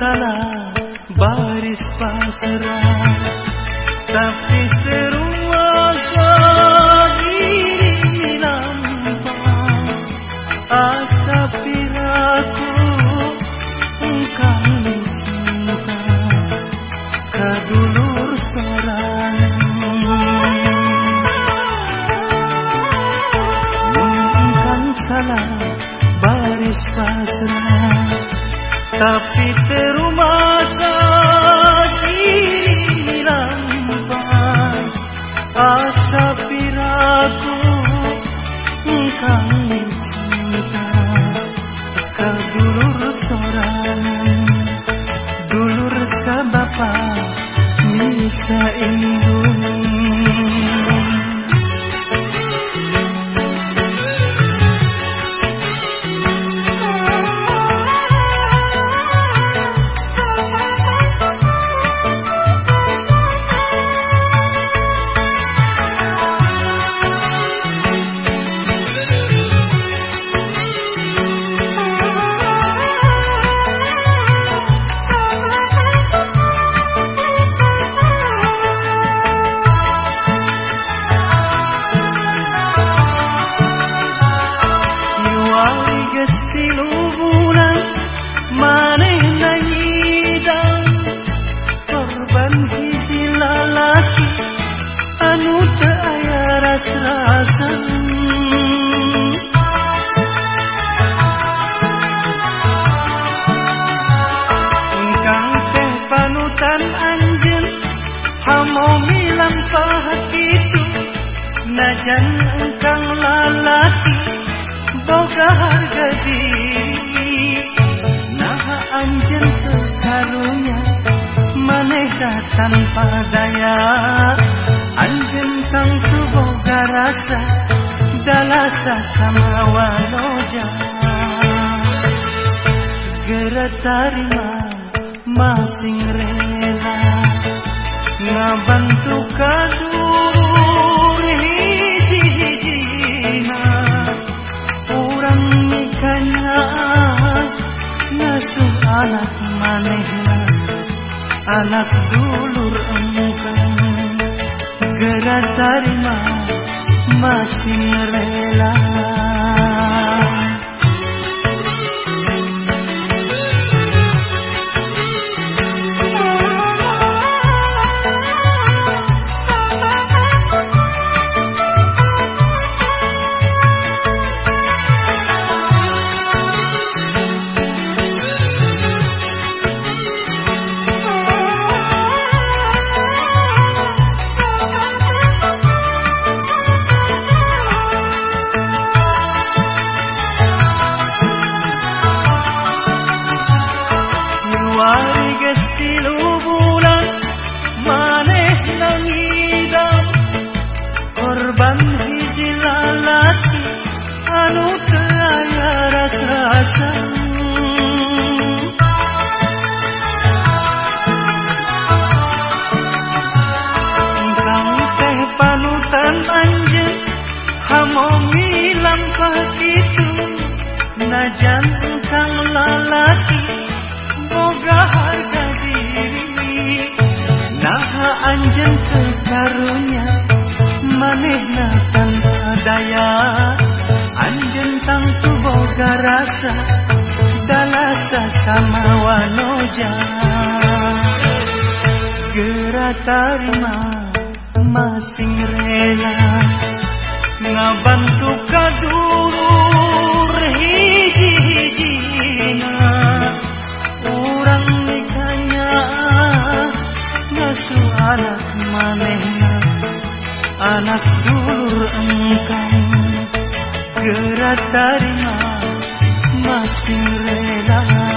salah baris pasrah Tapi serumah diri lampau Asa piraku engkau cinta Kadulur sorang Mungkin salah baris pasrah Tapi najan engkang lalaki boga harga diri. Nah anjen sekarunya manehka tanpa daya. Anjen kang boga rasa dalasa sama wanoja Gera tarima masing rela. Ngabantu kadur anak manehna Anak dulur engkang Gera tarima masih rasa dalasa sama wanoja Gera tarima masing rela. Ngabantu kadulur hiji-hijina. Orang nikahnya Ngasuh anak manehna. Anak dulur engkang Gerak tarima Masih rela